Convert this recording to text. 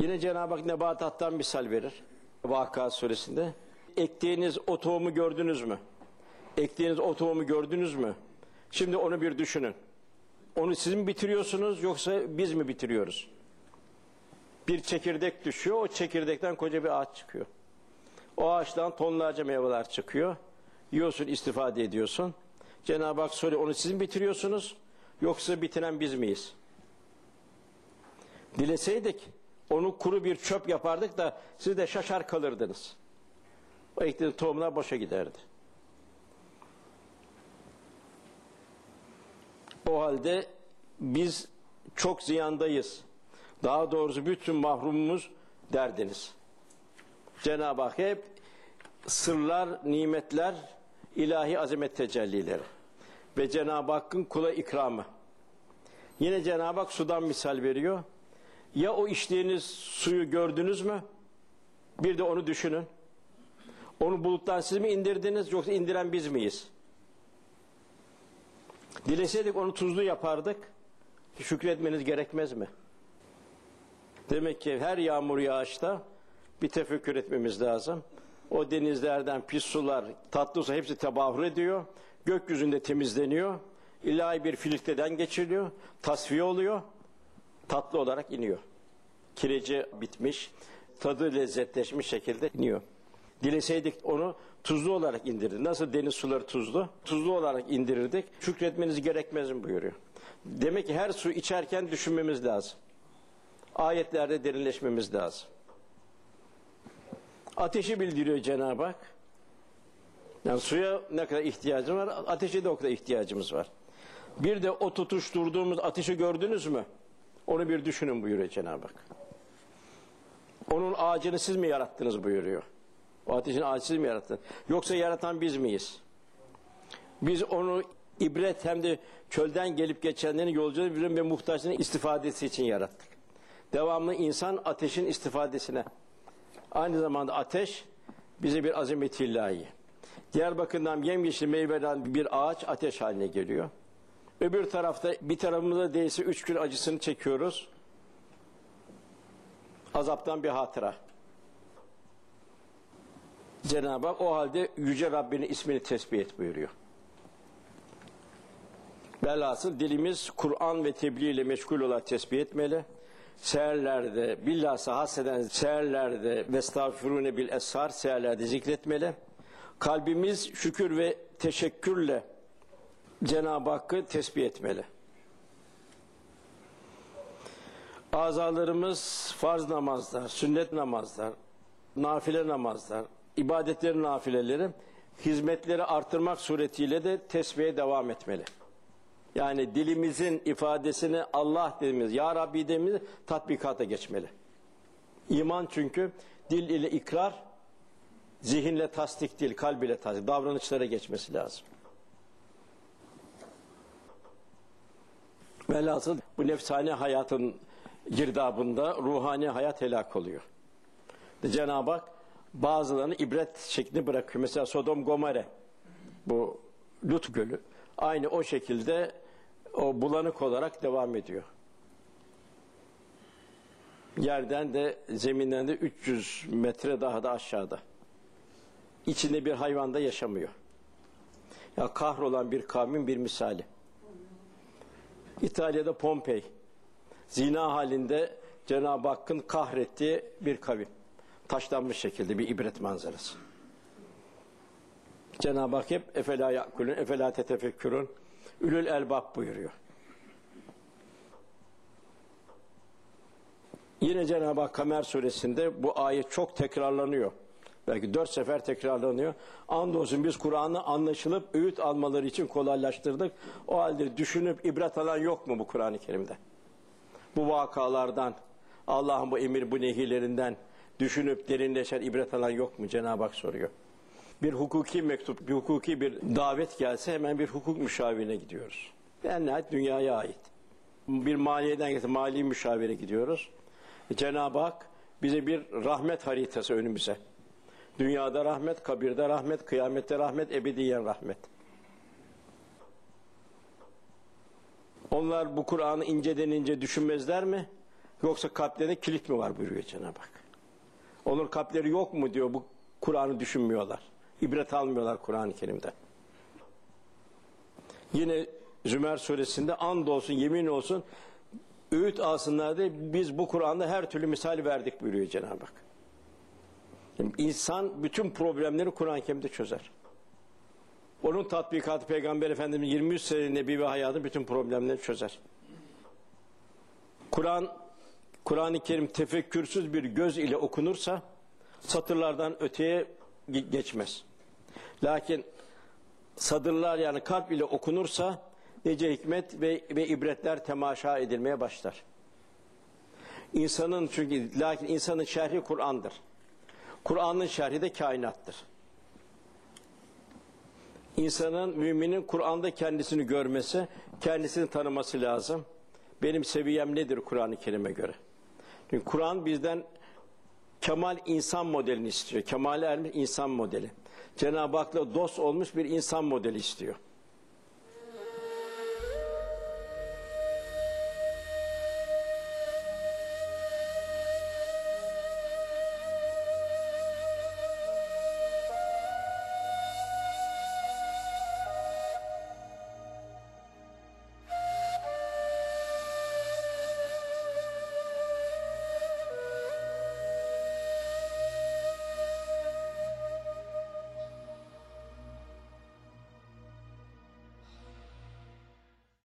Yine Cenab-ı Hak nebatattan misal verir. Vakıa suresinde. Ektiğiniz o tohumu gördünüz mü? Ektiğiniz o tohumu gördünüz mü? Şimdi onu bir düşünün. Onu siz mi bitiriyorsunuz yoksa biz mi bitiriyoruz? Bir çekirdek düşüyor, o çekirdekten koca bir ağaç çıkıyor. O ağaçtan tonlarca meyveler çıkıyor. Yiyorsun, istifade ediyorsun. Cenab-ı Hak soruyor, onu siz mi bitiriyorsunuz yoksa bitiren biz miyiz? Dileseydik onu kuru bir çöp yapardık da siz de şaşar kalırdınız. O ektiğiniz tohumlar boşa giderdi. O halde biz çok ziyandayız. Daha doğrusu bütün mahrumumuz derdiniz. Cenab-ı Hak hep sırlar, nimetler, ilahi azamet tecellileri ve Cenab-ı Hakk'ın kula ikramı. Yine Cenab-ı Hak sudan misal veriyor. Ya o içtiğiniz suyu gördünüz mü? Bir de onu düşünün. Onu buluttan siz mi indirdiniz yoksa indiren biz miyiz? Dileseydik onu tuzlu yapardık. Şükretmeniz gerekmez mi? Demek ki her yağmur yağışta bir tefekkür etmemiz lazım. O denizlerden pis sular, tatlı su hepsi tebahür ediyor. Gökyüzünde temizleniyor. İlahi bir filtreden geçiriliyor. Tasfiye oluyor. Tatlı olarak iniyor. Kireci bitmiş, tadı lezzetleşmiş şekilde iniyor. Dileseydik onu tuzlu olarak indirdi. Nasıl deniz suları tuzlu? Tuzlu olarak indirirdik. Şükretmeniz gerekmez mi buyuruyor. Demek ki her su içerken düşünmemiz lazım. Ayetlerde derinleşmemiz lazım. Ateşi bildiriyor Cenab-ı Hak. Yani suya ne kadar ihtiyacımız var, ateşe de o kadar ihtiyacımız var. Bir de o tutuşturduğumuz ateşi gördünüz mü? Onu bir düşünün buyuruyor Cenab-ı Hak. Onun ağacını siz mi yarattınız buyuruyor. O ateşin ağacı siz mi yarattınız? Yoksa yaratan biz miyiz? Biz onu ibret hem de çölden gelip geçenlerin yolcuları ve muhtaçların istifadesi için yarattık. Devamlı insan ateşin istifadesine. Aynı zamanda ateş bize bir azamet ilahi. Diğer bakımdan yemyeşil meyveden bir ağaç ateş haline geliyor. Öbür tarafta bir tarafımıza değilse üç gün acısını çekiyoruz. Azaptan bir hatıra. Cenab-ı Hak o halde Yüce Rabbinin ismini tesbih et buyuruyor. Velhasıl dilimiz Kur'an ve tebliğ ile meşgul olarak tesbih etmeli. Seherlerde, billahsa haseden seherlerde ve estağfirune bil eshar seherlerde zikretmeli. Kalbimiz şükür ve teşekkürle Cenab-ı Hakk'ı tesbih etmeli. Azalarımız farz namazlar, sünnet namazlar, nafile namazlar, ibadetlerin nafileleri, hizmetleri artırmak suretiyle de tesbihe devam etmeli. Yani dilimizin ifadesini Allah dediğimiz, Ya Rabbi dediğimiz tatbikata geçmeli. İman çünkü dil ile ikrar, zihinle tasdik değil, kalb ile tasdik, davranışlara geçmesi lazım. Velhasıl bu nefsane hayatın girdabında ruhani hayat helak oluyor. Cenab-ı Hak bazılarını ibret şeklinde bırakıyor. Mesela Sodom Gomare bu Lut Gölü aynı o şekilde o bulanık olarak devam ediyor. Yerden de zeminden de 300 metre daha da aşağıda. İçinde bir hayvan da yaşamıyor. Ya kahrolan bir kavmin bir misali. İtalya'da Pompei zina halinde Cenab-ı Hakk'ın kahrettiği bir kavim. Taşlanmış şekilde bir ibret manzarası. Cenab-ı Hak hep efela yakulun, efela tetefekkürün, ülül elbab buyuruyor. Yine Cenab-ı Hak Kamer suresinde bu ayet çok tekrarlanıyor. Belki dört sefer tekrarlanıyor. Andolsun biz Kur'an'ı anlaşılıp öğüt almaları için kolaylaştırdık. O halde düşünüp ibret alan yok mu bu Kur'an-ı Kerim'de? Bu vakalardan, Allah'ın bu emir, bu nehirlerinden düşünüp derinleşen ibret alan yok mu? Cenab-ı Hak soruyor. Bir hukuki mektup, bir hukuki bir davet gelse hemen bir hukuk müşavirine gidiyoruz. En nihayet dünyaya ait. Bir maliyeden gelse mali müşavire gidiyoruz. Cenab-ı Hak bize bir rahmet haritası önümüze. Dünyada rahmet, kabirde rahmet, kıyamette rahmet, ebediyen rahmet. Onlar bu Kur'an'ı inceden ince düşünmezler mi? Yoksa kalplerinde kilit mi var buyuruyor Cenab-ı Hak. Onun kalpleri yok mu diyor bu Kur'an'ı düşünmüyorlar. İbret almıyorlar Kur'an-ı Kerim'den. Yine Zümer suresinde and olsun yemin olsun öğüt alsınlar diye biz bu Kur'an'da her türlü misal verdik buyuruyor Cenab-ı Hak. Yani İnsan bütün problemleri Kur'an-ı Kerim'de çözer. Onun tatbikatı Peygamber Efendimiz 23 sene nebi ve hayatı bütün problemleri çözer. Kur'an Kur'an-ı Kerim tefekkürsüz bir göz ile okunursa satırlardan öteye ge- geçmez. Lakin sadırlar yani kalp ile okunursa nice hikmet ve, ve ibretler temaşa edilmeye başlar. İnsanın çünkü lakin insanın şerhi Kur'an'dır. Kur'an'ın şerhi de kainattır. İnsanın, müminin Kur'an'da kendisini görmesi, kendisini tanıması lazım. Benim seviyem nedir Kur'an-ı Kerim'e göre? Çünkü Kur'an bizden kemal insan modelini istiyor. Kemal ermiş insan modeli. Cenab-ı Hak'la dost olmuş bir insan modeli istiyor.